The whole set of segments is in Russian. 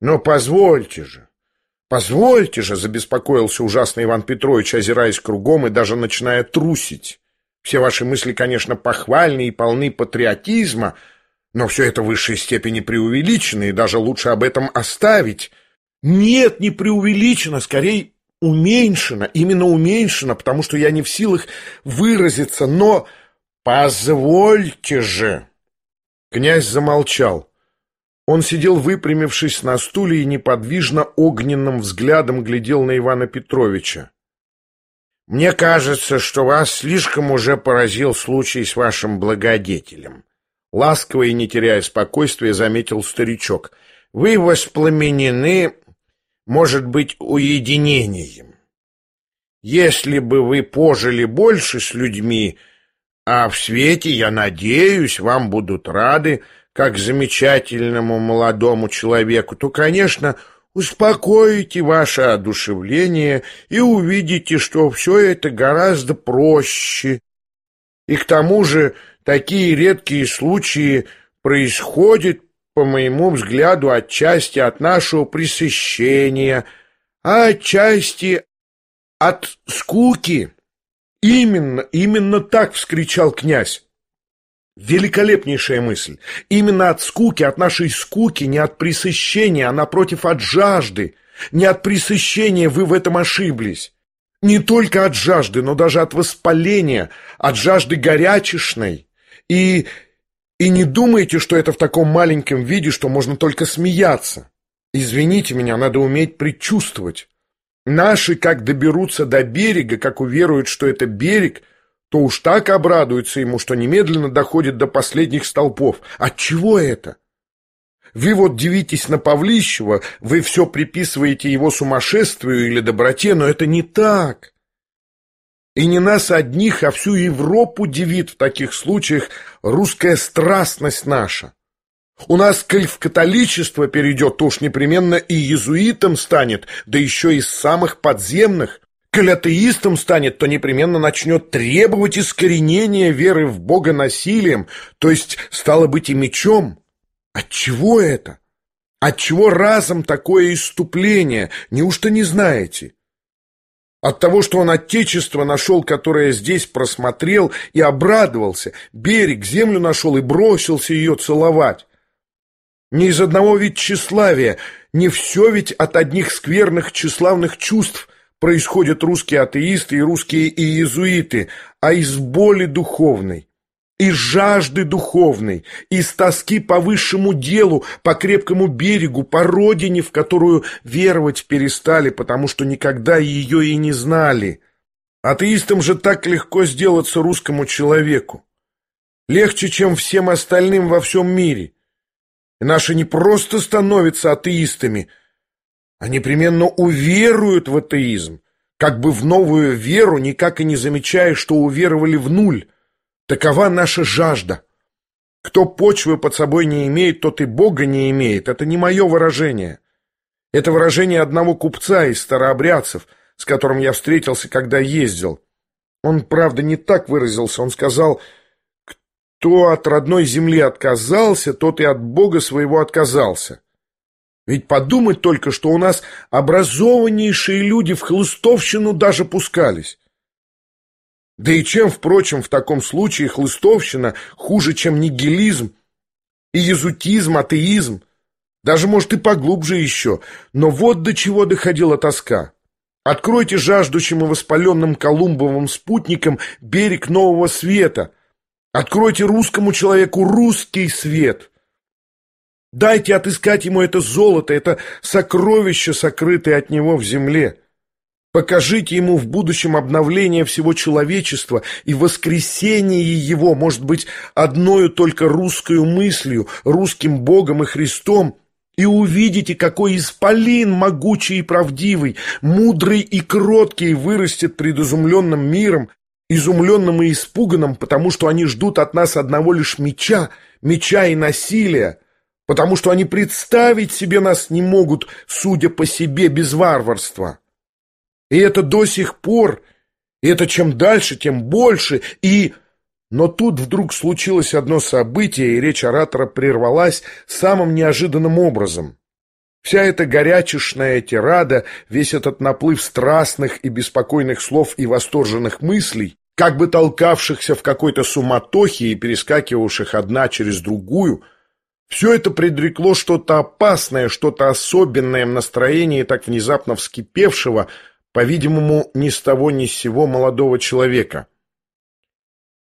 Но позвольте же, позвольте же, забеспокоился ужасный Иван Петрович, озираясь кругом и даже начиная трусить. Все ваши мысли, конечно, похвальны и полны патриотизма, но все это в высшей степени преувеличено, и даже лучше об этом оставить. Нет, не преувеличено, скорее уменьшено, именно уменьшено, потому что я не в силах выразиться, но... Позвольте же! Князь замолчал. Он сидел, выпрямившись на стуле, и неподвижно огненным взглядом глядел на Ивана Петровича. «Мне кажется, что вас слишком уже поразил случай с вашим благодетелем». Ласково и не теряя спокойствия, заметил старичок. «Вы воспламенены может быть уединением. Если бы вы пожили больше с людьми, а в свете, я надеюсь, вам будут рады, как замечательному молодому человеку, то, конечно, успокоите ваше одушевление и увидите, что все это гораздо проще. И к тому же такие редкие случаи происходят по моему взгляду, отчасти от нашего пресыщения, а отчасти от скуки. Именно, именно так вскричал князь. Великолепнейшая мысль. Именно от скуки, от нашей скуки, не от пресыщения, а напротив от жажды. Не от пресыщения вы в этом ошиблись. Не только от жажды, но даже от воспаления, от жажды горячешной. И и не думайте, что это в таком маленьком виде, что можно только смеяться. Извините меня, надо уметь предчувствовать. Наши, как доберутся до берега, как уверуют, что это берег, то уж так обрадуются ему, что немедленно доходит до последних столпов. От чего это? Вы вот дивитесь на Павлищева, вы все приписываете его сумасшествию или доброте, но это не так. И не нас одних, а всю Европу дивит в таких случаях русская страстность наша. У нас, коль в католичество перейдет, то уж непременно и езуитом станет, да еще из самых подземных. Коль атеистом станет, то непременно начнет требовать искоренения веры в Бога насилием, то есть, стало быть, и мечом. Отчего это? Отчего разом такое иступление? Неужто не знаете? От того, что он отечество нашел, которое здесь просмотрел, и обрадовался, берег, землю нашел и бросился ее целовать. Не из одного ведь тщеславия, не все ведь от одних скверных тщеславных чувств происходят русские атеисты и русские иезуиты, а из боли духовной из жажды духовной, из тоски по высшему делу, по крепкому берегу, по родине, в которую веровать перестали, потому что никогда ее и не знали. Атеистам же так легко сделаться русскому человеку. Легче, чем всем остальным во всем мире. И наши не просто становятся атеистами, а непременно уверуют в атеизм, как бы в новую веру, никак и не замечая, что уверовали в нуль. Такова наша жажда. Кто почвы под собой не имеет, тот и Бога не имеет. Это не мое выражение. Это выражение одного купца из старообрядцев, с которым я встретился, когда ездил. Он, правда, не так выразился. Он сказал, кто от родной земли отказался, тот и от Бога своего отказался. Ведь подумать только, что у нас образованнейшие люди в хлыстовщину даже пускались. Да и чем, впрочем, в таком случае хлыстовщина хуже, чем нигилизм, и езутизм, атеизм, даже, может, и поглубже еще. Но вот до чего доходила тоска. Откройте жаждущим и воспаленным Колумбовым спутникам берег нового света. Откройте русскому человеку русский свет. Дайте отыскать ему это золото, это сокровище, сокрытое от него в земле. Покажите ему в будущем обновление всего человечества и воскресение его, может быть, одною только русской мыслью, русским Богом и Христом, и увидите, какой исполин могучий и правдивый, мудрый и кроткий вырастет пред изумленным миром, изумленным и испуганным, потому что они ждут от нас одного лишь меча, меча и насилия, потому что они представить себе нас не могут, судя по себе, без варварства. И это до сих пор, и это чем дальше, тем больше, и... Но тут вдруг случилось одно событие, и речь оратора прервалась самым неожиданным образом. Вся эта горячешная тирада, весь этот наплыв страстных и беспокойных слов и восторженных мыслей, как бы толкавшихся в какой-то суматохе и перескакивавших одна через другую, все это предрекло что-то опасное, что-то особенное в настроении так внезапно вскипевшего, по-видимому, ни с того ни с сего молодого человека.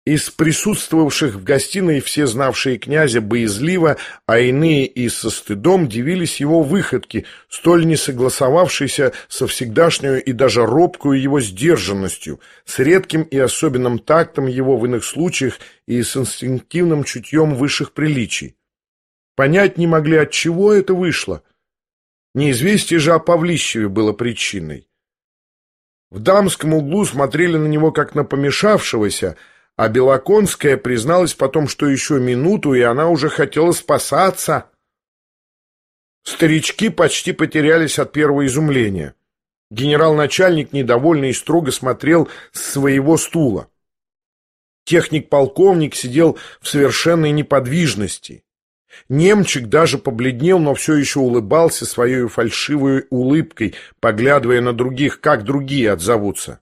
Из присутствовавших в гостиной все знавшие князя боязливо, а иные и со стыдом дивились его выходке, столь не согласовавшейся со всегдашнюю и даже робкую его сдержанностью, с редким и особенным тактом его в иных случаях и с инстинктивным чутьем высших приличий. Понять не могли, от чего это вышло. Неизвестие же о Павлищеве было причиной. В дамском углу смотрели на него как на помешавшегося, а Белоконская призналась потом, что еще минуту, и она уже хотела спасаться. Старички почти потерялись от первого изумления. Генерал-начальник, недовольный и строго смотрел с своего стула. Техник-полковник сидел в совершенной неподвижности. Немчик даже побледнел, но все еще улыбался своей фальшивой улыбкой, поглядывая на других, как другие отзовутся.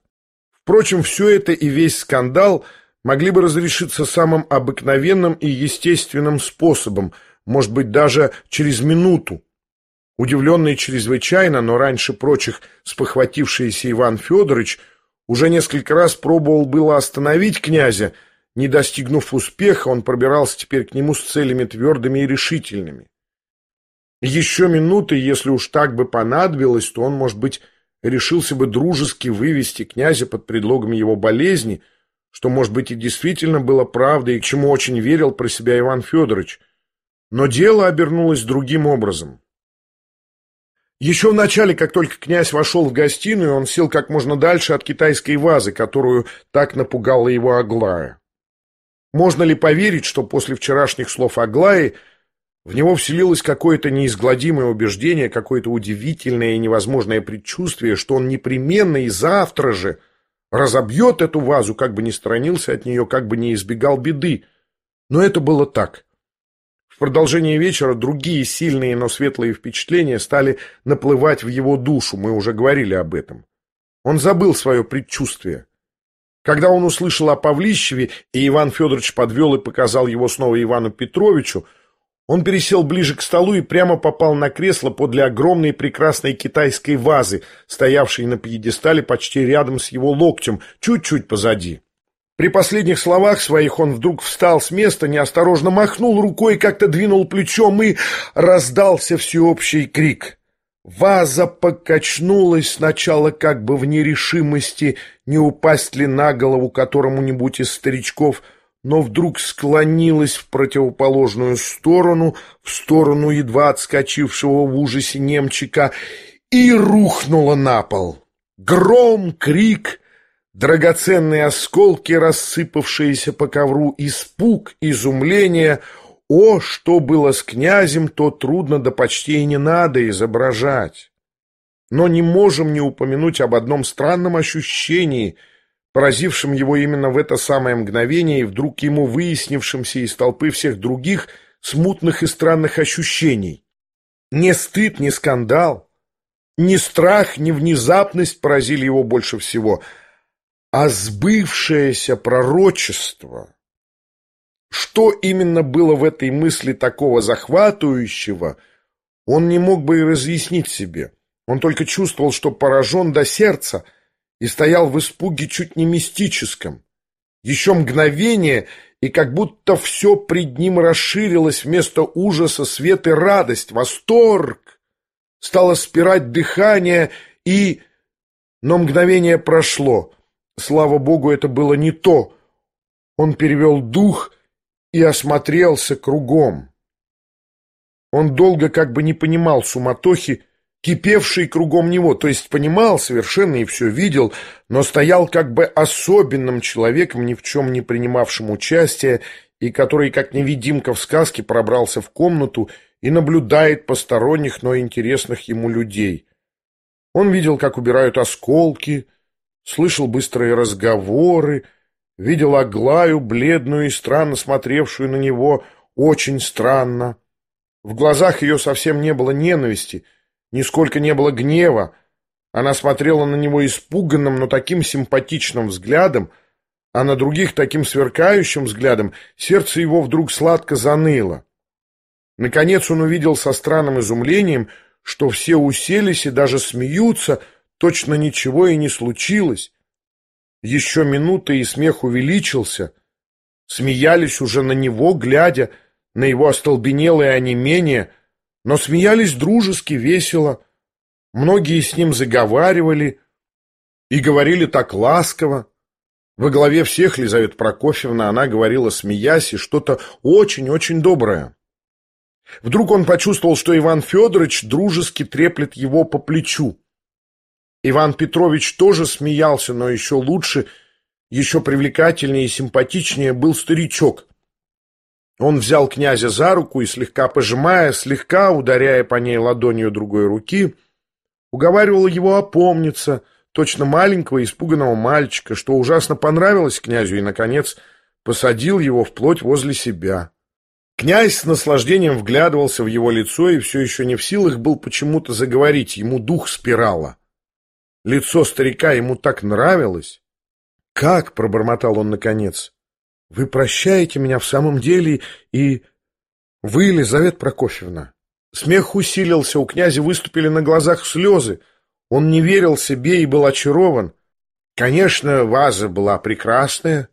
Впрочем, все это и весь скандал могли бы разрешиться самым обыкновенным и естественным способом, может быть, даже через минуту. Удивленный чрезвычайно, но раньше прочих спохватившийся Иван Федорович уже несколько раз пробовал было остановить князя, не достигнув успеха, он пробирался теперь к нему с целями твердыми и решительными. Еще минуты, если уж так бы понадобилось, то он, может быть, решился бы дружески вывести князя под предлогом его болезни, что, может быть, и действительно было правдой, и к чему очень верил про себя Иван Федорович. Но дело обернулось другим образом. Еще в начале, как только князь вошел в гостиную, он сел как можно дальше от китайской вазы, которую так напугала его Аглая. Можно ли поверить, что после вчерашних слов Аглаи в него вселилось какое-то неизгладимое убеждение, какое-то удивительное и невозможное предчувствие, что он непременно и завтра же разобьет эту вазу, как бы ни сторонился от нее, как бы не избегал беды. Но это было так. В продолжение вечера другие сильные, но светлые впечатления стали наплывать в его душу, мы уже говорили об этом. Он забыл свое предчувствие. Когда он услышал о Павлищеве, и Иван Федорович подвел и показал его снова Ивану Петровичу, он пересел ближе к столу и прямо попал на кресло подле огромной прекрасной китайской вазы, стоявшей на пьедестале почти рядом с его локтем, чуть-чуть позади. При последних словах своих он вдруг встал с места, неосторожно махнул рукой, как-то двинул плечом и раздался всеобщий крик. Ваза покачнулась сначала как бы в нерешимости, не упасть ли на голову которому-нибудь из старичков, но вдруг склонилась в противоположную сторону, в сторону едва отскочившего в ужасе немчика, и рухнула на пол. Гром, крик, драгоценные осколки, рассыпавшиеся по ковру, испуг, изумление — о, что было с князем, то трудно да почти и не надо изображать. Но не можем не упомянуть об одном странном ощущении, поразившем его именно в это самое мгновение и вдруг ему выяснившемся из толпы всех других смутных и странных ощущений. Не стыд, не скандал, ни страх, ни внезапность поразили его больше всего, а сбывшееся пророчество — что именно было в этой мысли такого захватывающего, он не мог бы и разъяснить себе. Он только чувствовал, что поражен до сердца и стоял в испуге чуть не мистическом. Еще мгновение, и как будто все пред ним расширилось вместо ужаса свет и радость, восторг. Стало спирать дыхание и... Но мгновение прошло. Слава богу, это было не то. Он перевел дух и осмотрелся кругом. Он долго как бы не понимал суматохи, кипевшей кругом него, то есть понимал совершенно и все видел, но стоял как бы особенным человеком, ни в чем не принимавшим участия, и который, как невидимка в сказке, пробрался в комнату и наблюдает посторонних, но интересных ему людей. Он видел, как убирают осколки, слышал быстрые разговоры, видел Аглаю, бледную и странно смотревшую на него, очень странно. В глазах ее совсем не было ненависти, нисколько не было гнева. Она смотрела на него испуганным, но таким симпатичным взглядом, а на других таким сверкающим взглядом сердце его вдруг сладко заныло. Наконец он увидел со странным изумлением, что все уселись и даже смеются, точно ничего и не случилось. Еще минута, и смех увеличился. Смеялись уже на него, глядя на его остолбенелое онемение, но смеялись дружески, весело. Многие с ним заговаривали и говорили так ласково. Во главе всех Лизавета Прокофьевна она говорила, смеясь, и что-то очень-очень доброе. Вдруг он почувствовал, что Иван Федорович дружески треплет его по плечу. Иван Петрович тоже смеялся, но еще лучше, еще привлекательнее и симпатичнее был старичок. Он взял князя за руку и, слегка пожимая, слегка ударяя по ней ладонью другой руки, уговаривал его опомниться, точно маленького испуганного мальчика, что ужасно понравилось князю и, наконец, посадил его вплоть возле себя. Князь с наслаждением вглядывался в его лицо и все еще не в силах был почему-то заговорить, ему дух спирала. Лицо старика ему так нравилось. «Как?» — пробормотал он наконец. «Вы прощаете меня в самом деле и...» «Вы, Елизавета Прокофьевна?» Смех усилился, у князя выступили на глазах слезы. Он не верил себе и был очарован. Конечно, ваза была прекрасная.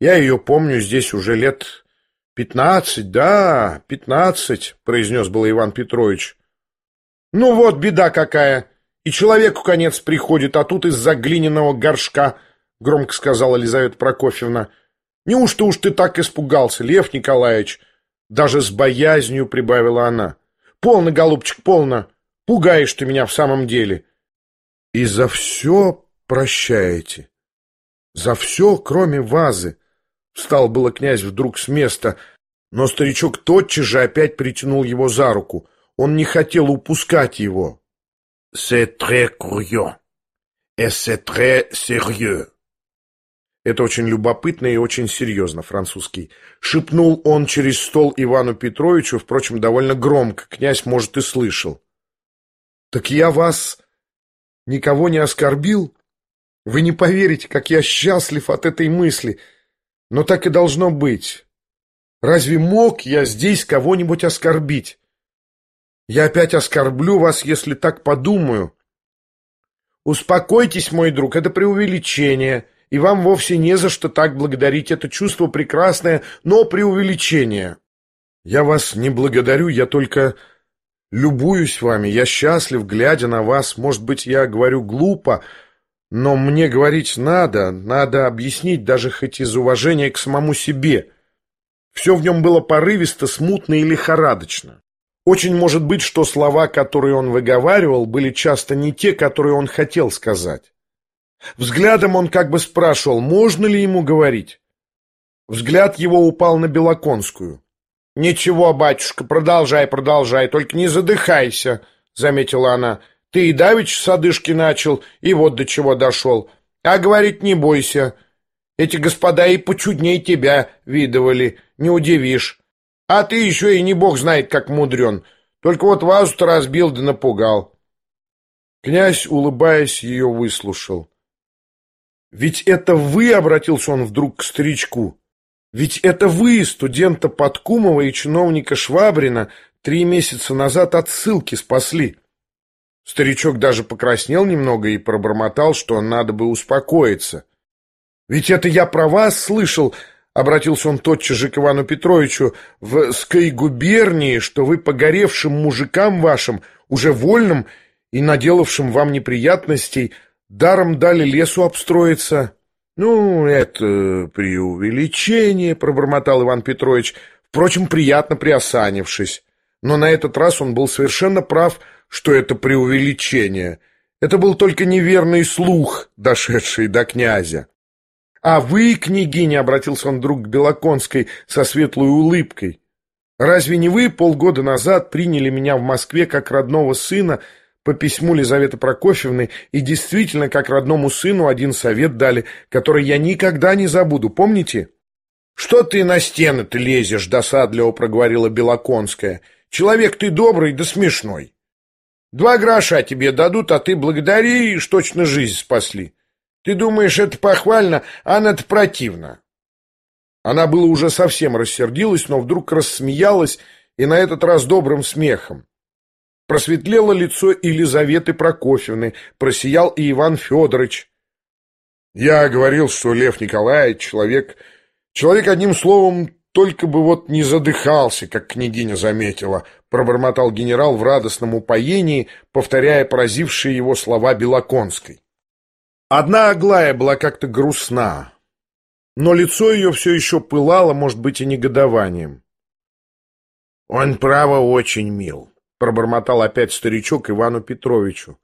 Я ее помню здесь уже лет пятнадцать, да, пятнадцать, произнес был Иван Петрович. Ну вот беда какая. И человеку конец приходит, а тут из-за глиняного горшка, — громко сказала Елизавета Прокофьевна. — Неужто уж ты так испугался, Лев Николаевич? Даже с боязнью прибавила она. — Полно, голубчик, полно. Пугаешь ты меня в самом деле. — И за все прощаете? За все, кроме вазы? Встал было князь вдруг с места, но старичок тотчас же опять притянул его за руку. Он не хотел упускать его. C'est très curieux. Et c'est très sérieux. Это очень любопытно и очень серьезно, французский. Шепнул он через стол Ивану Петровичу, впрочем, довольно громко, князь, может, и слышал. «Так я вас никого не оскорбил? Вы не поверите, как я счастлив от этой мысли. Но так и должно быть. Разве мог я здесь кого-нибудь оскорбить? Я опять оскорблю вас, если так подумаю. Успокойтесь, мой друг, это преувеличение, и вам вовсе не за что так благодарить. Это чувство прекрасное, но преувеличение. Я вас не благодарю, я только любуюсь вами. Я счастлив, глядя на вас. Может быть, я говорю глупо, но мне говорить надо, надо объяснить, даже хоть из уважения к самому себе. Все в нем было порывисто, смутно и лихорадочно. Очень может быть, что слова, которые он выговаривал, были часто не те, которые он хотел сказать. Взглядом он как бы спрашивал, можно ли ему говорить. Взгляд его упал на Белоконскую. «Ничего, батюшка, продолжай, продолжай, только не задыхайся», — заметила она. «Ты и давич с одышки начал, и вот до чего дошел. А говорить не бойся. Эти господа и почудней тебя видывали, не удивишь. А ты еще и не бог знает, как мудрен. Только вот вазу-то разбил да напугал. Князь, улыбаясь, ее выслушал. «Ведь это вы, — обратился он вдруг к старичку, — ведь это вы, студента Подкумова и чиновника Швабрина, три месяца назад от ссылки спасли». Старичок даже покраснел немного и пробормотал, что надо бы успокоиться. «Ведь это я про вас слышал, Обратился он тотчас же к Ивану Петровичу. «В Ской губернии, что вы погоревшим мужикам вашим, уже вольным и наделавшим вам неприятностей, даром дали лесу обстроиться». «Ну, это преувеличение», — пробормотал Иван Петрович, впрочем, приятно приосанившись. Но на этот раз он был совершенно прав, что это преувеличение. Это был только неверный слух, дошедший до князя. «А вы, княгиня», — обратился он вдруг к Белоконской со светлой улыбкой, «разве не вы полгода назад приняли меня в Москве как родного сына по письму Лизаветы Прокофьевны и действительно как родному сыну один совет дали, который я никогда не забуду, помните?» «Что ты на стены-то лезешь?» — досадливо проговорила Белоконская. «Человек ты добрый да смешной». Два гроша тебе дадут, а ты благодаришь, точно жизнь спасли. Ты думаешь, это похвально, а это противно. Она было уже совсем рассердилась, но вдруг рассмеялась, и на этот раз добрым смехом. Просветлело лицо Елизаветы Прокофьевны, просиял и Иван Федорович. Я говорил, что Лев Николаевич человек... Человек, одним словом, только бы вот не задыхался, как княгиня заметила, пробормотал генерал в радостном упоении, повторяя поразившие его слова Белоконской. Одна Аглая была как-то грустна, но лицо ее все еще пылало, может быть, и негодованием. «Он, право, очень мил», — пробормотал опять старичок Ивану Петровичу.